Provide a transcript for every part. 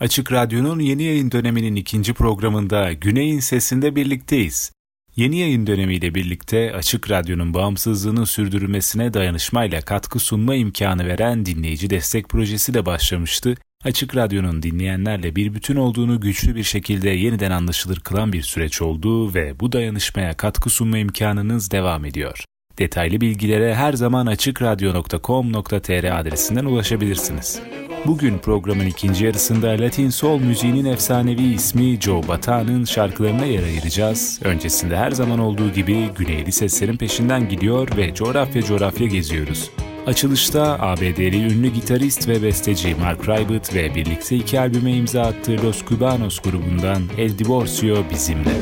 Açık Radyo'nun yeni yayın döneminin ikinci programında Güney'in sesinde birlikteyiz. Yeni yayın dönemiyle birlikte Açık Radyo'nun bağımsızlığını sürdürülmesine dayanışmayla katkı sunma imkanı veren dinleyici destek projesi de başlamıştı. Açık Radyo'nun dinleyenlerle bir bütün olduğunu güçlü bir şekilde yeniden anlaşılır kılan bir süreç oldu ve bu dayanışmaya katkı sunma imkanınız devam ediyor. Detaylı bilgilere her zaman açıkradyo.com.tr adresinden ulaşabilirsiniz. Bugün programın ikinci yarısında Latin Soul müziğinin efsanevi ismi Joe Bata'nın şarkılarına yer ayıracağız. Öncesinde her zaman olduğu gibi güneyli seslerin peşinden gidiyor ve coğrafya coğrafya geziyoruz. Açılışta ABD'li ünlü gitarist ve besteci Mark Rybert ve birlikte iki albüme imza attığı Los Cubanos grubundan El Divorcio bizimle.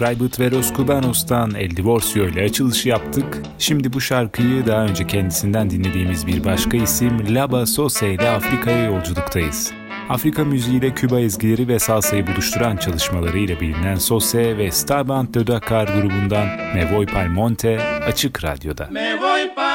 Raybut ve Los Cubanos'tan El Divorcio ile açılışı yaptık. Şimdi bu şarkıyı daha önce kendisinden dinlediğimiz bir başka isim Laba Sose ile Afrika'ya yolculuktayız. Afrika müziğiyle Küba ezgileri ve salsayı buluşturan çalışmalarıyla bilinen Sose ve Starband de Dakar grubundan Me Voy Pal Monte Açık Radyo'da. Me voy pal.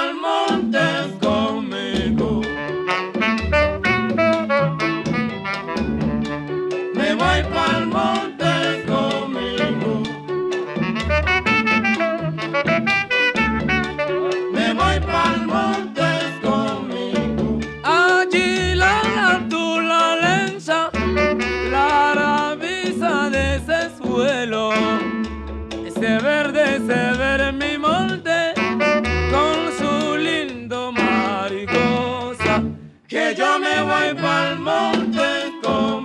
que yo me voy pa'l monte con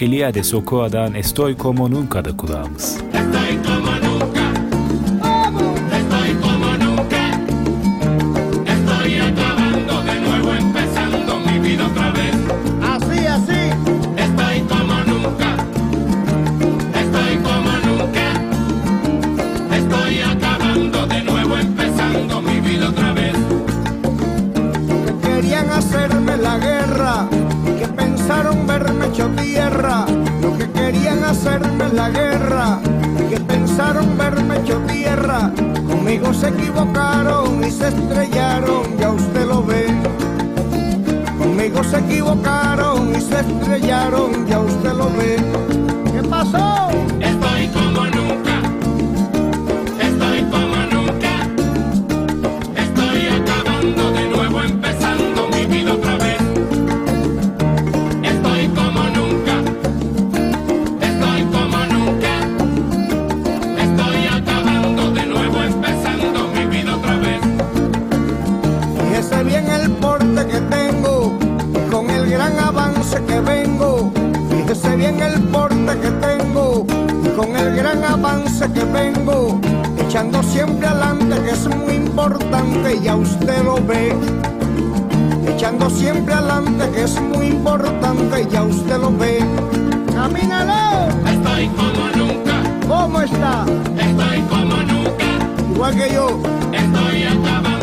Elia de Socoa'dan Estoy Como Nunca'da kulağımız. Estoy como bien el porte que tengo y con el gran avance que vengo, echando siempre adelante que es muy importante, ya usted lo ve. Echando siempre adelante que es muy importante, ya usted lo ve. ¡Camínalo! Estoy como nunca. ¿Cómo está? Estoy como nunca. Igual que yo. Estoy acabando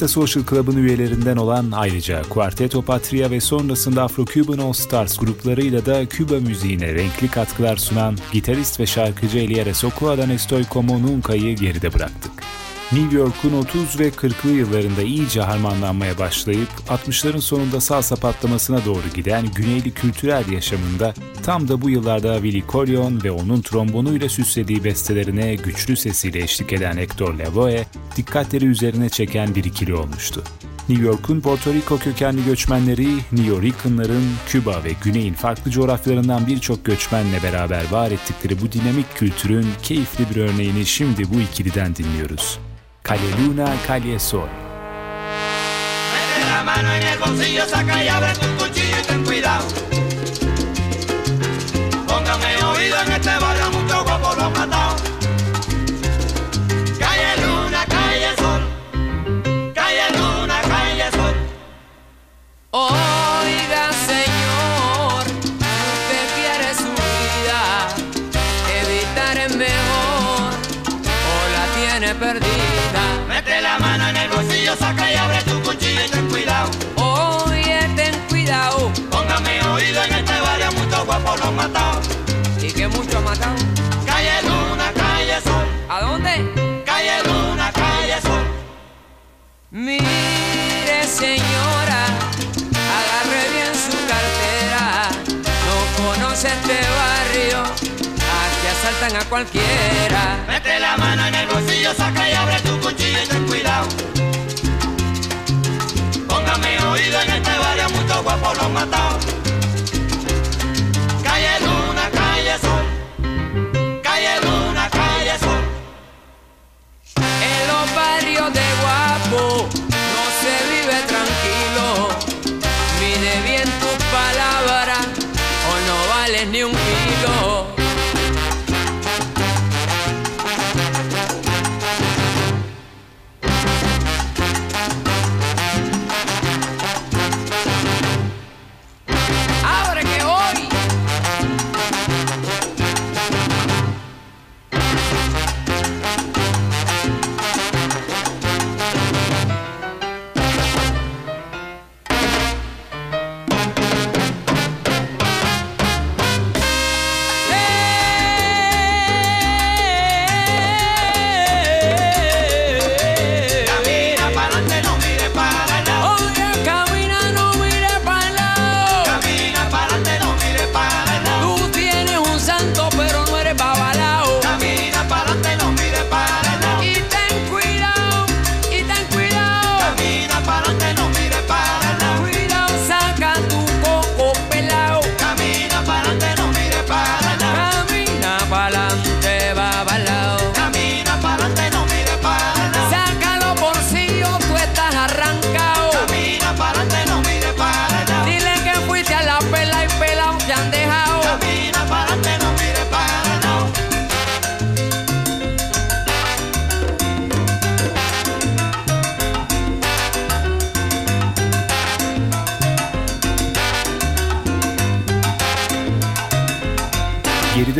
Vista Social Club'ın üyelerinden olan ayrıca Quarteto Patria ve sonrasında Afro-Cuban All Stars gruplarıyla da Küba müziğine renkli katkılar sunan gitarist ve şarkıcı Eliere Sokua'dan Estoy Como Nunca'yı geride bıraktık. New York'un 30 ve 40'lı yıllarında iyice harmanlanmaya başlayıp 60'ların sonunda salsa patlamasına doğru giden güneyli kültürel yaşamında tam da bu yıllarda Willie Collion ve onun trombonuyla süslediği bestelerine güçlü sesiyle eşlik eden Hector Lavoe dikkatleri üzerine çeken bir ikili olmuştu. New York'un Porto Rico kökenli göçmenleri, New York'ınların Küba ve Güney'in farklı coğrafyalarından birçok göçmenle beraber var ettikleri bu dinamik kültürün keyifli bir örneğini şimdi bu ikiliden dinliyoruz. Calle Luna, Calle Sol. Mete la mano en el bolsillo, saca y abre tu cuchillo y ten cuidado. Póngame oído en este barrio, mucho guapo lo han matado. Calle Luna, calle Sol. Calle Luna, calle Sol. Oiga, matado. y que mucho ha matado. Calle Luna, calle Sol. ¿A dónde? Calle Luna, calle Sol. Mire, señora, agarre bien su cartera. No conoce este barrio, aquí asaltan a cualquiera. Mete la mano en el bolsillo, saca y abre tu cuchillo y ten cuidado. Póngame oído en este barrio, muchos guapos los han En los barrios de guapo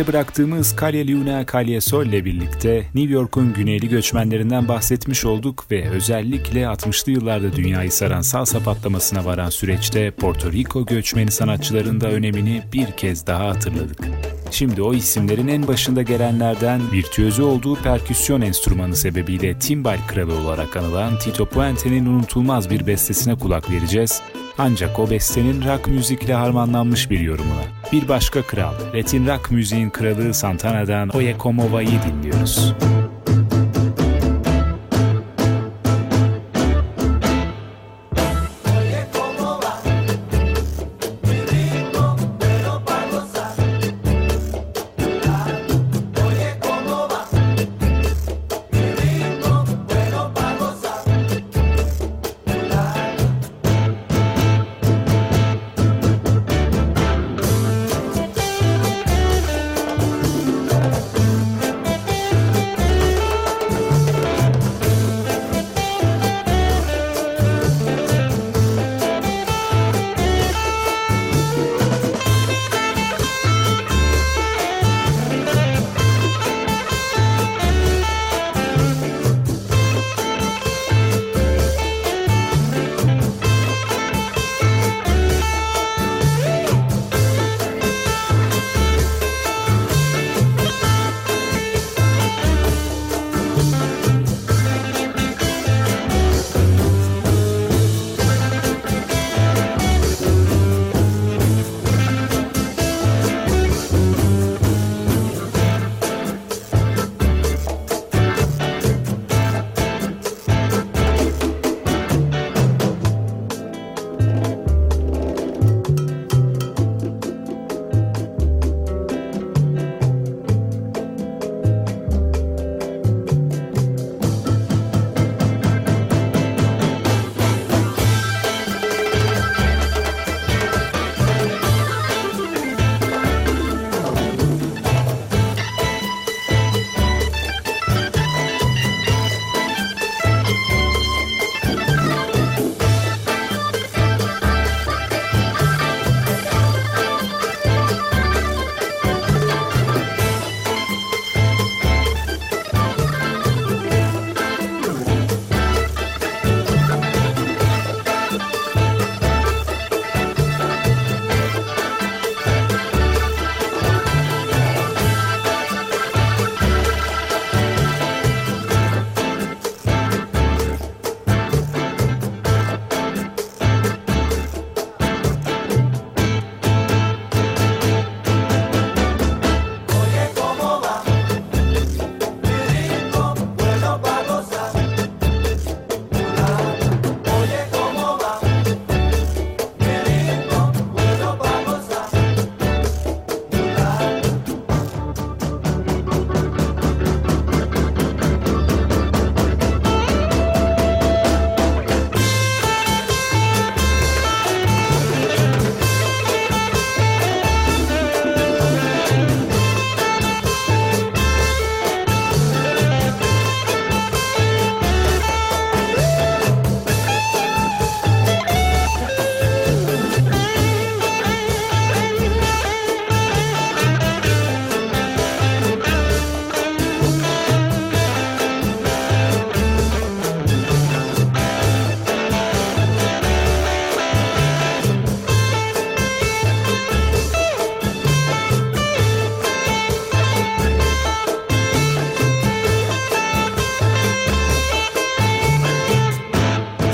Geride bıraktığımız Kalye Luna Kalye Sol ile birlikte New York'un güneyli göçmenlerinden bahsetmiş olduk ve özellikle 60'lı yıllarda dünyayı saran salsa patlamasına varan süreçte Porto Rico göçmeni sanatçıların da önemini bir kez daha hatırladık. Şimdi o isimlerin en başında gelenlerden virtüözü olduğu perküsyon enstrümanı sebebiyle timbal kralı olarak anılan Tito Puente'nin unutulmaz bir bestesine kulak vereceğiz. Ancak o bestenin rock müzikle harmanlanmış bir yorumuna. Bir başka kral, Latin rock müziğin kralı Santana'dan Oye Como Va'yı dinliyoruz.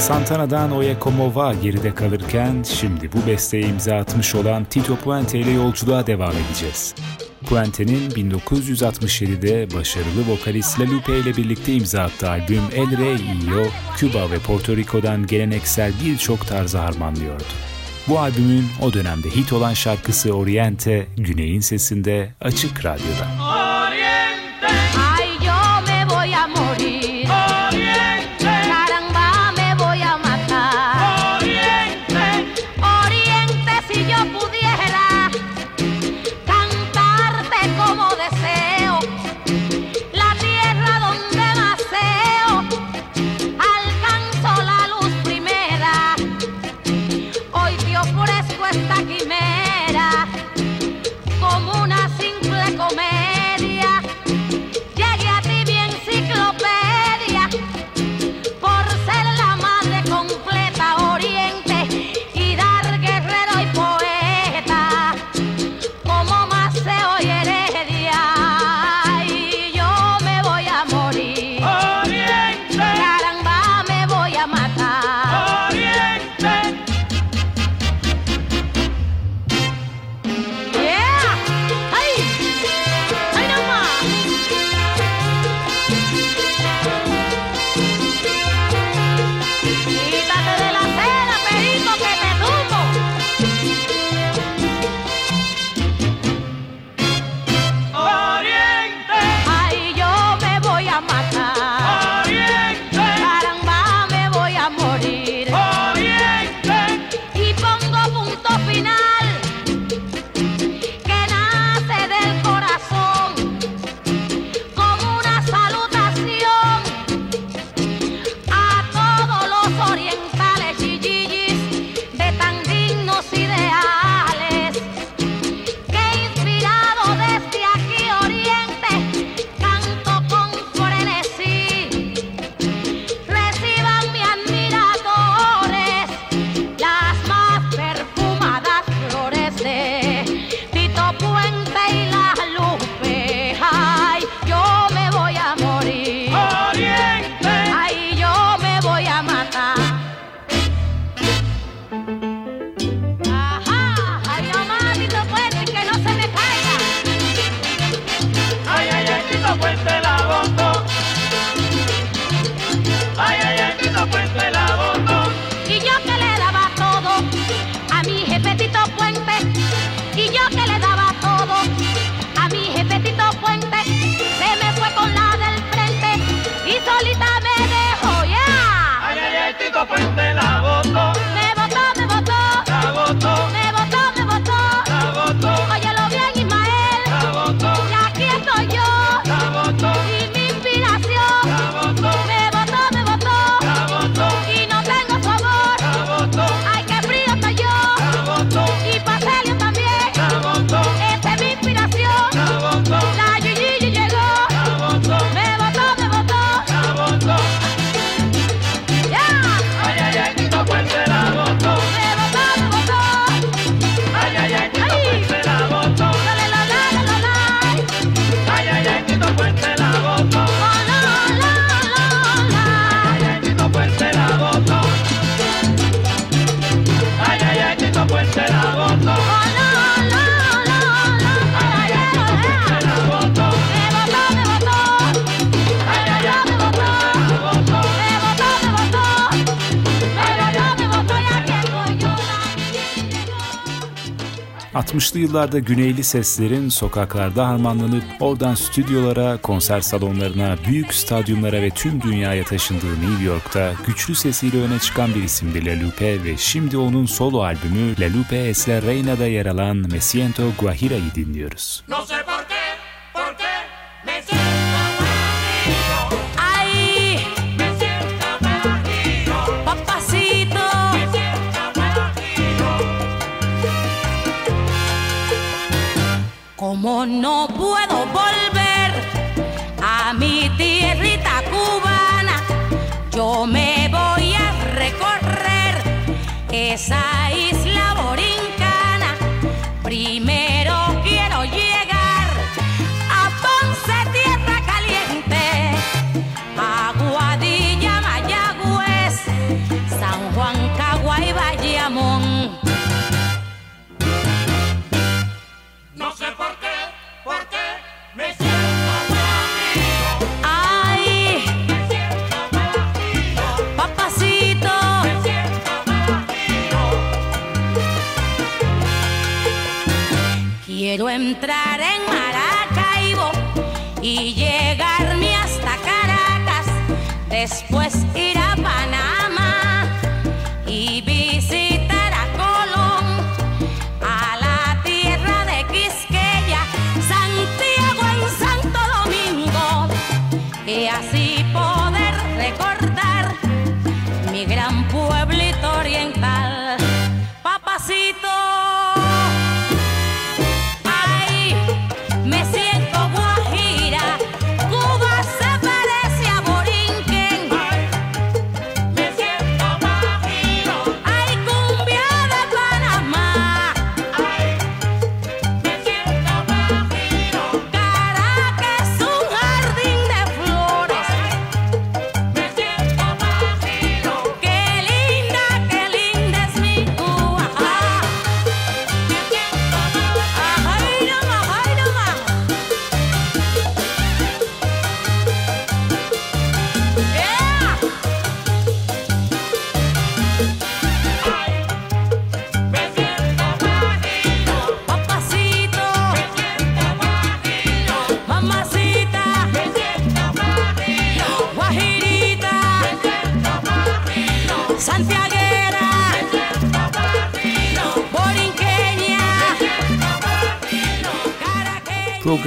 Santana'dan Oye Como Va geride kalırken şimdi bu besteye imza atmış olan Tito Puente ile yolculuğa devam edeceğiz. Puente'nin 1967'de başarılı vokalist La Lupe ile birlikte imza attığı albüm El Rey Io, Küba ve Porto Rico'dan geleneksel birçok tarzı harmanlıyordu. Bu albümün o dönemde hit olan şarkısı Oriente, Güney'in sesinde Açık Radyo'da. 60'lı yıllarda güneyli seslerin sokaklarda harmanlanıp oradan stüdyolara, konser salonlarına, büyük stadyumlara ve tüm dünyaya taşındığı New York'ta güçlü sesiyle öne çıkan bir isimdi La Lupe ve şimdi onun solo albümü La Lupe es Reina'da yer alan Me Siento Guajira'yı dinliyoruz. No sé por qué, como no puedo volver a mi tierrita cubana, yo me voy a recorrer esa isla encontrar.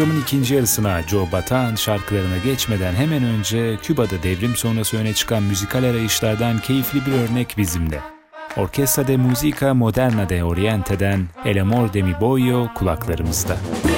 Programın ikinci yarısına Joe Batan şarkılarına geçmeden hemen önce Küba'da devrim sonrası öne çıkan müzikal arayışlardan keyifli bir örnek bizimle. Orkestra de Musica Moderna de Oriente'den El Amor de mi Boyo kulaklarımızda. Ay,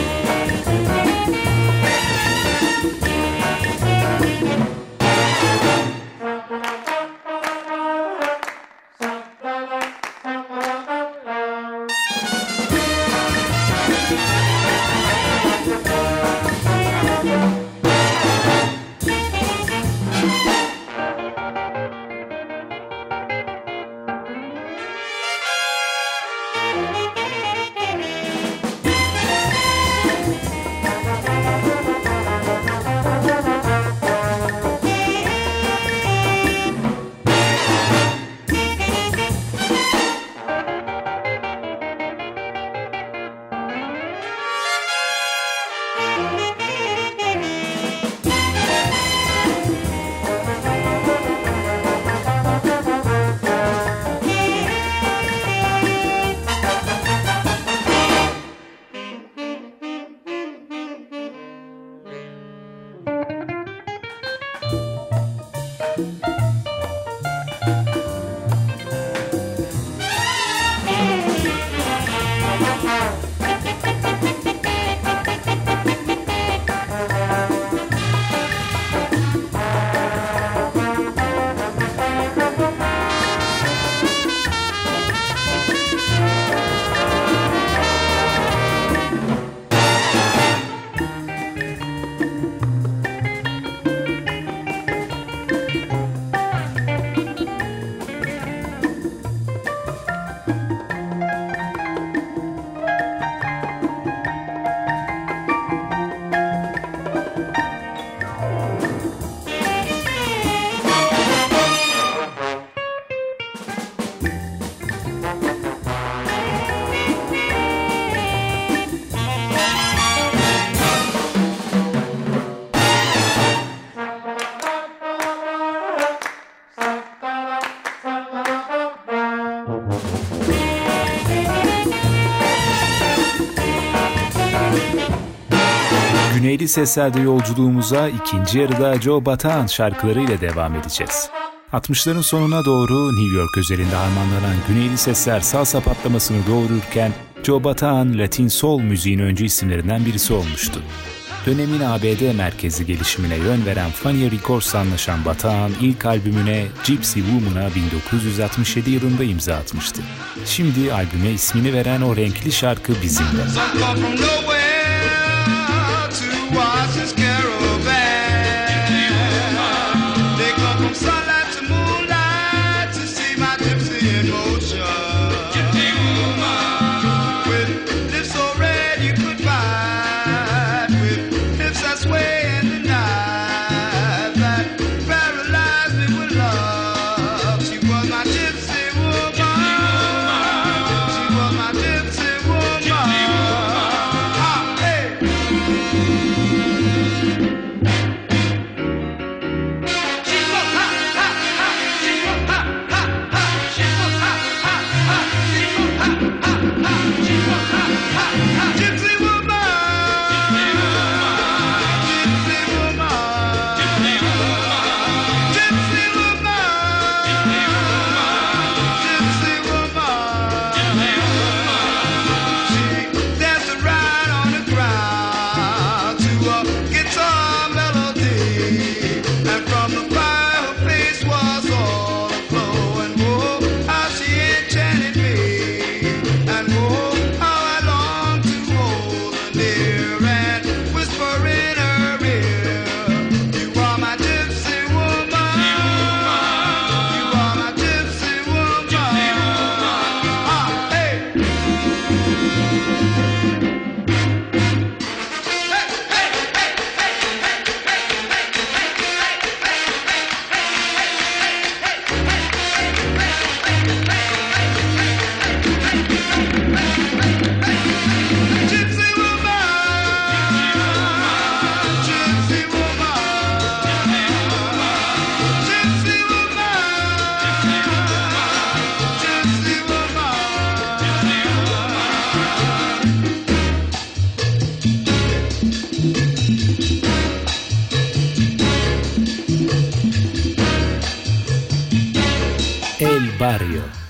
seslerde yolculuğumuza ikinci yarıda Joe Bataan şarkılarıyla devam edeceğiz. 60'ların sonuna doğru New York özelinde harmanlanan Güneyli sesler salsa patlamasını doğururken Joe Bataan Latin Soul müziğin öncü isimlerinden birisi olmuştu. Dönemin ABD merkezi gelişimine yön veren Fania Records'la anlaşan Bataan ilk albümüne Gypsy Woman'a 1967 yılında imza atmıştı. Şimdi albüme ismini veren o renkli şarkı bizimle.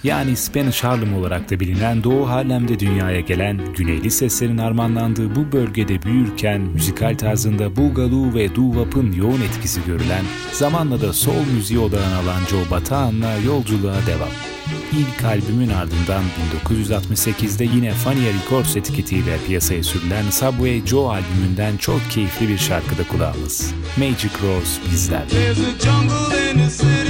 Yani Spanish Harlem olarak da bilinen Doğu Harlem'de dünyaya gelen Güneyli seslerin harmanlandığı bu bölgede büyürken müzikal tarzında Boogaloo ve doo-wop'ın yoğun etkisi görülen, zamanla da soul müziği odağına alan Joe Batan'la yolculuğa devam. İlk albümün ardından 1968'de yine Fania Records etiketiyle piyasaya sürülen Subway Joe albümünden çok keyifli bir şarkıda kulağımız. Magic Rose bizler. There's a jungle in the city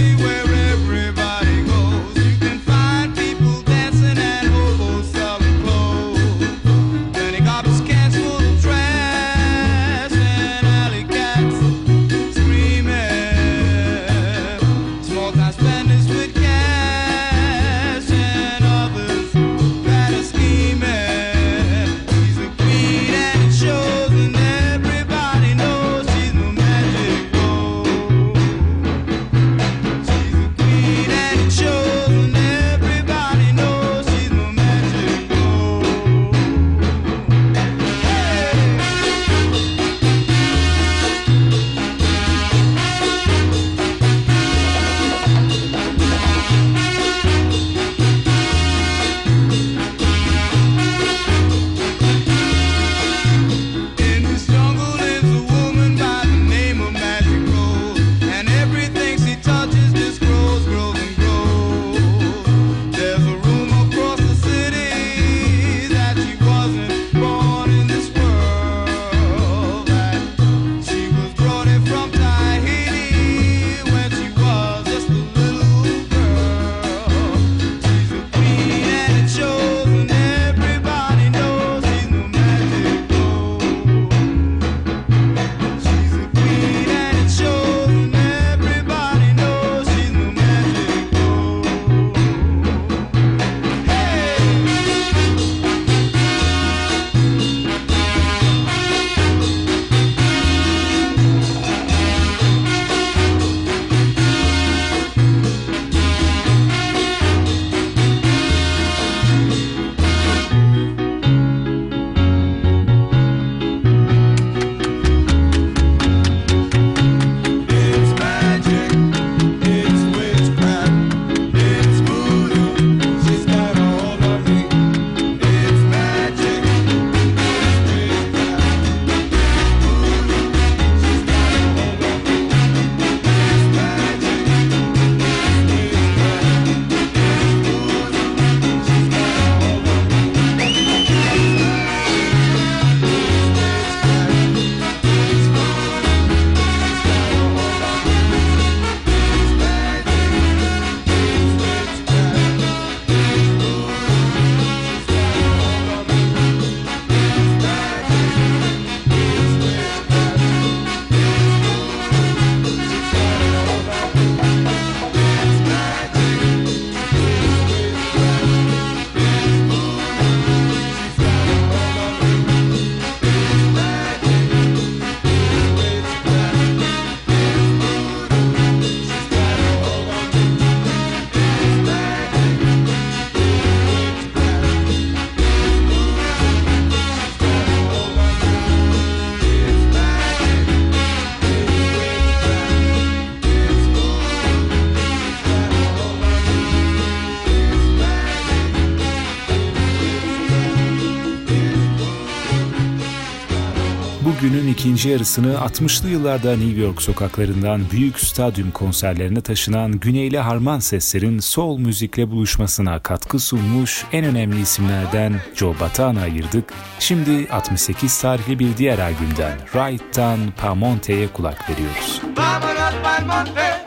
ikinci yarısını 60'lı yıllarda New York sokaklarından büyük stadyum konserlerine taşınan güneyli harman seslerin soul müzikle buluşmasına katkı sunmuş en önemli isimlerden Joe Batan'a ayırdık. Şimdi 68 tarihli bir diğer albümden Right'tan Pamonte'ye kulak veriyoruz. Vámonos pa'l monte,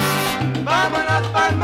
vámonos pa'l.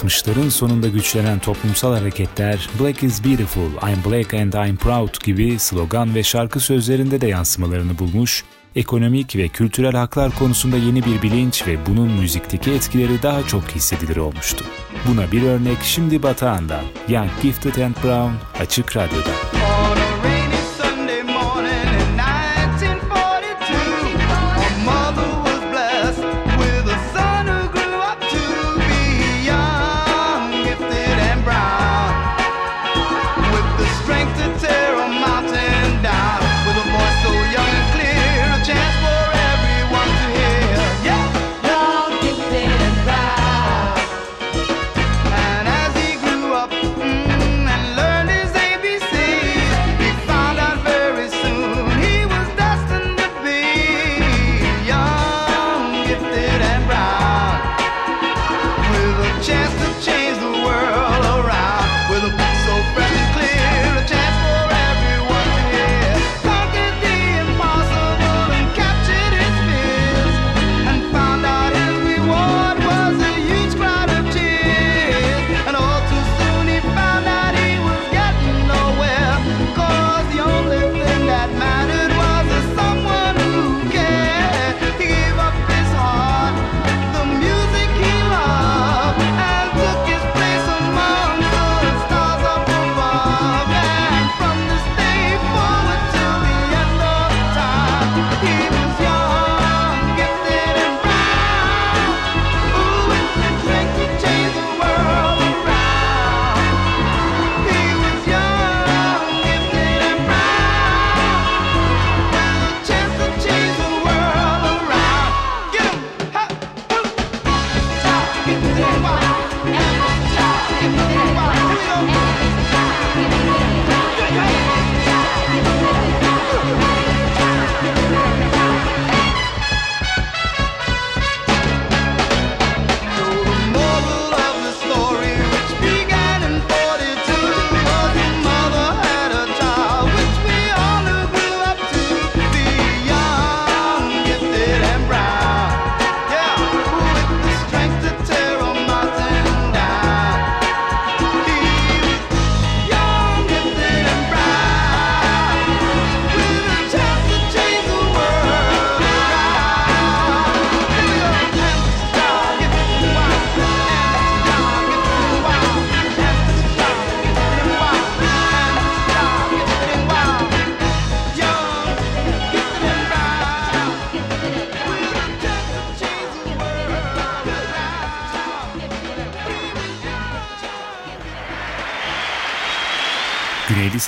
60'ların sonunda güçlenen toplumsal hareketler Black is Beautiful, I'm Black and I'm Proud gibi slogan ve şarkı sözlerinde de yansımalarını bulmuş, ekonomik ve kültürel haklar konusunda yeni bir bilinç ve bunun müzikteki etkileri daha çok hissedilir olmuştu. Buna bir örnek şimdi Batağan'dan Young Gifted and Brown Açık Radyo'da.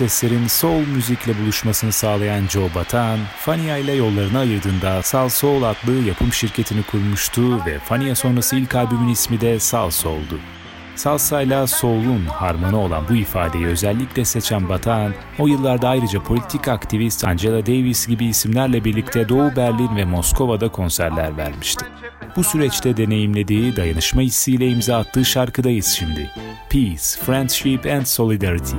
Seslerin soul müzikle buluşmasını sağlayan Joe Bataan, Fania ile yollarını ayırdığında Sal Soul adlı yapım şirketini kurmuştu ve Fania sonrası ilk albümün ismi de Sal Soul'du. Salsa ile soul'un harmanı olan bu ifadeyi özellikle seçen Bataan, o yıllarda ayrıca politik aktivist Angela Davis gibi isimlerle birlikte Doğu Berlin ve Moskova'da konserler vermişti. Bu süreçte deneyimlediği dayanışma hissiyle imza attığı şarkıdayız şimdi. Peace, Friendship and Solidarity.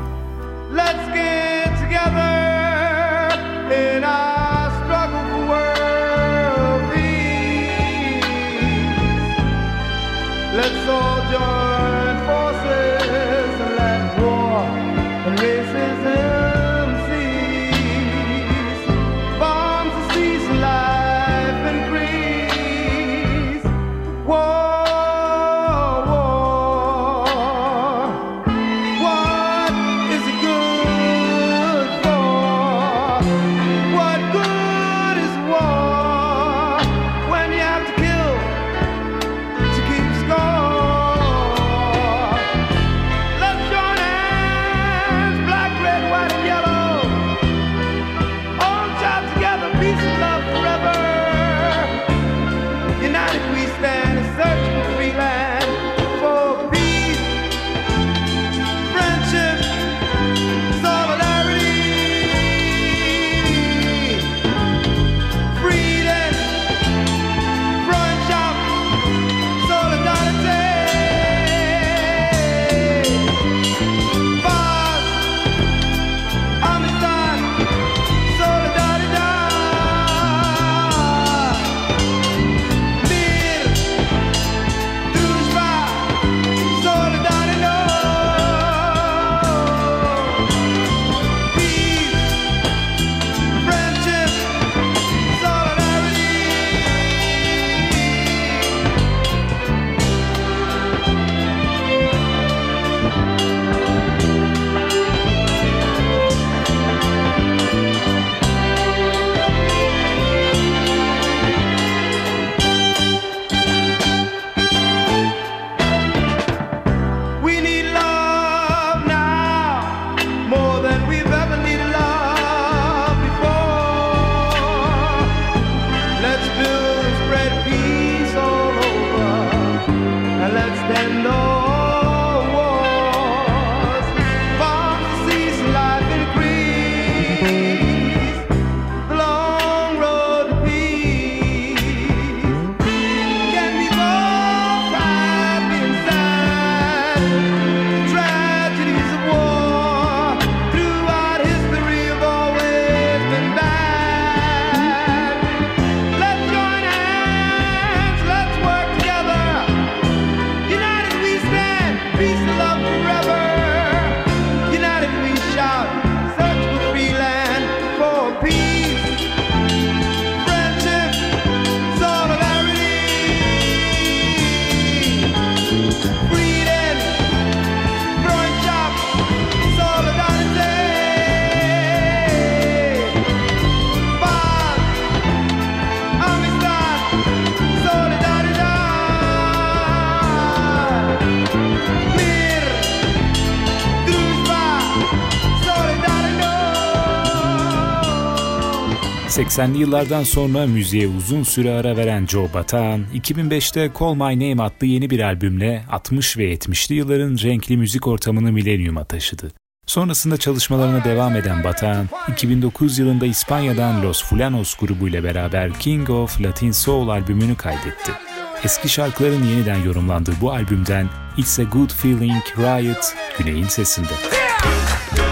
80'li yıllardan sonra müziğe uzun süre ara veren Joe Bataan, 2005'te Call My Name adlı yeni bir albümle 60 ve 70'li yılların renkli müzik ortamını milenyuma taşıdı. Sonrasında çalışmalarına devam eden Bataan, 2009 yılında İspanya'dan Los Fulanos grubuyla beraber King of Latin Soul albümünü kaydetti. Eski şarkıların yeniden yorumlandığı bu albümden It's a Good Feeling Riot, Güney'in sesinde. When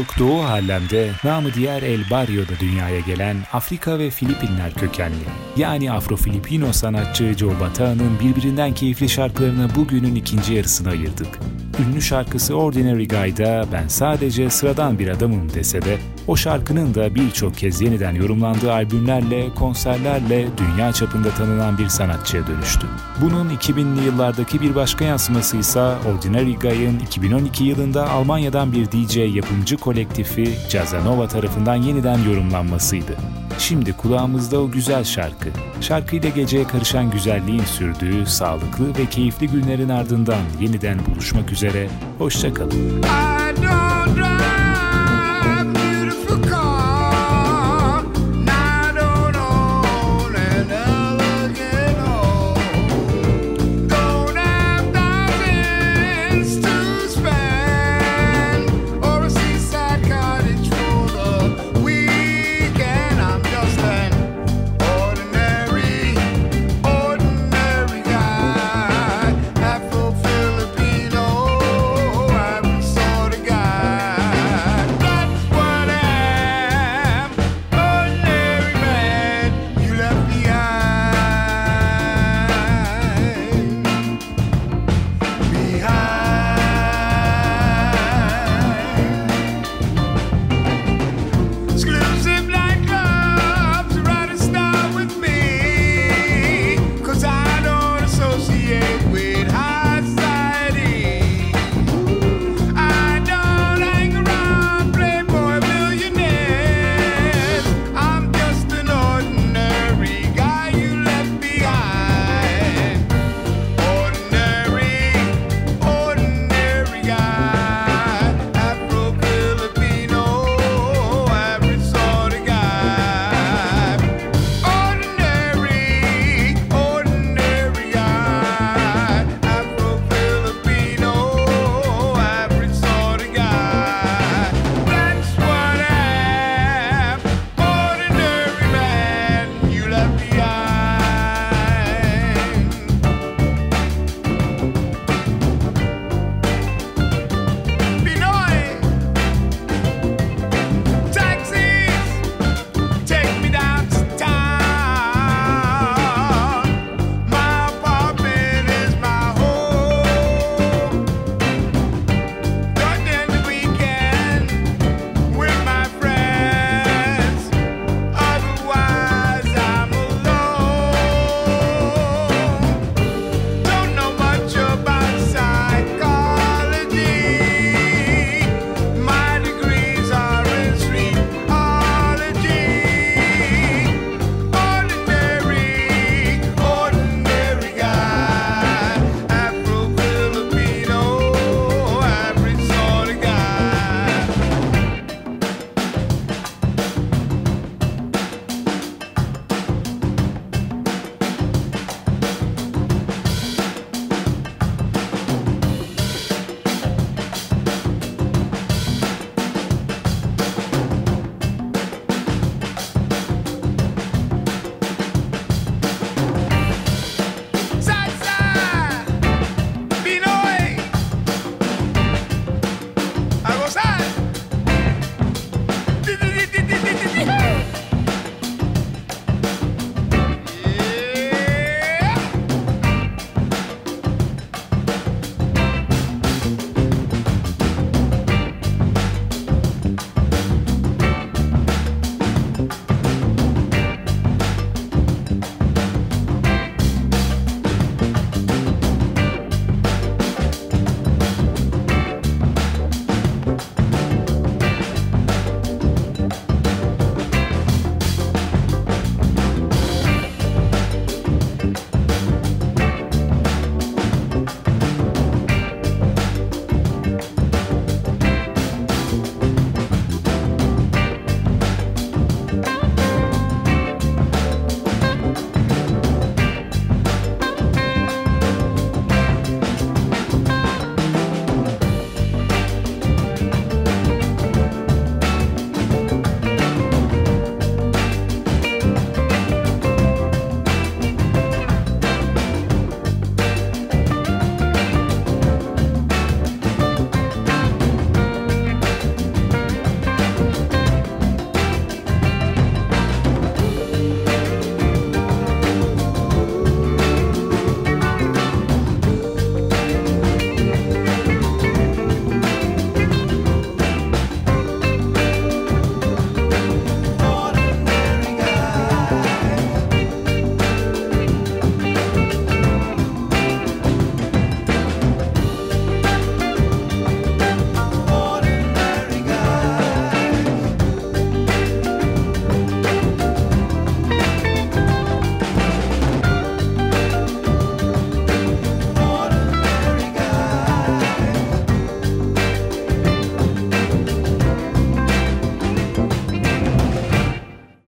York, Doğu Harlem'de namı diğer El Barrio'da dünyaya gelen Afrika ve Filipinler kökenli. Yani Afro-Filipino sanatçı Joe Bata'nın birbirinden keyifli şarkılarını bugünün ikinci yarısına ayırdık. Ünlü şarkısı Ordinary Guy'da ben sadece sıradan bir adamım dese de o şarkının da birçok kez yeniden yorumlandığı albümlerle, konserlerle dünya çapında tanınan bir sanatçıya dönüştü. Bunun 2000'li yıllardaki bir başka yansıması ise Ordinary Guy'ın 2012 yılında Almanya'dan bir DJ yapımcı kolektifi Jazzanova tarafından yeniden yorumlanmasıydı. Şimdi kulağımızda o güzel şarkı. Şarkıyla geceye karışan güzelliğin sürdüğü sağlıklı ve keyifli günlerin ardından yeniden buluşmak üzere. Hoşçakalın.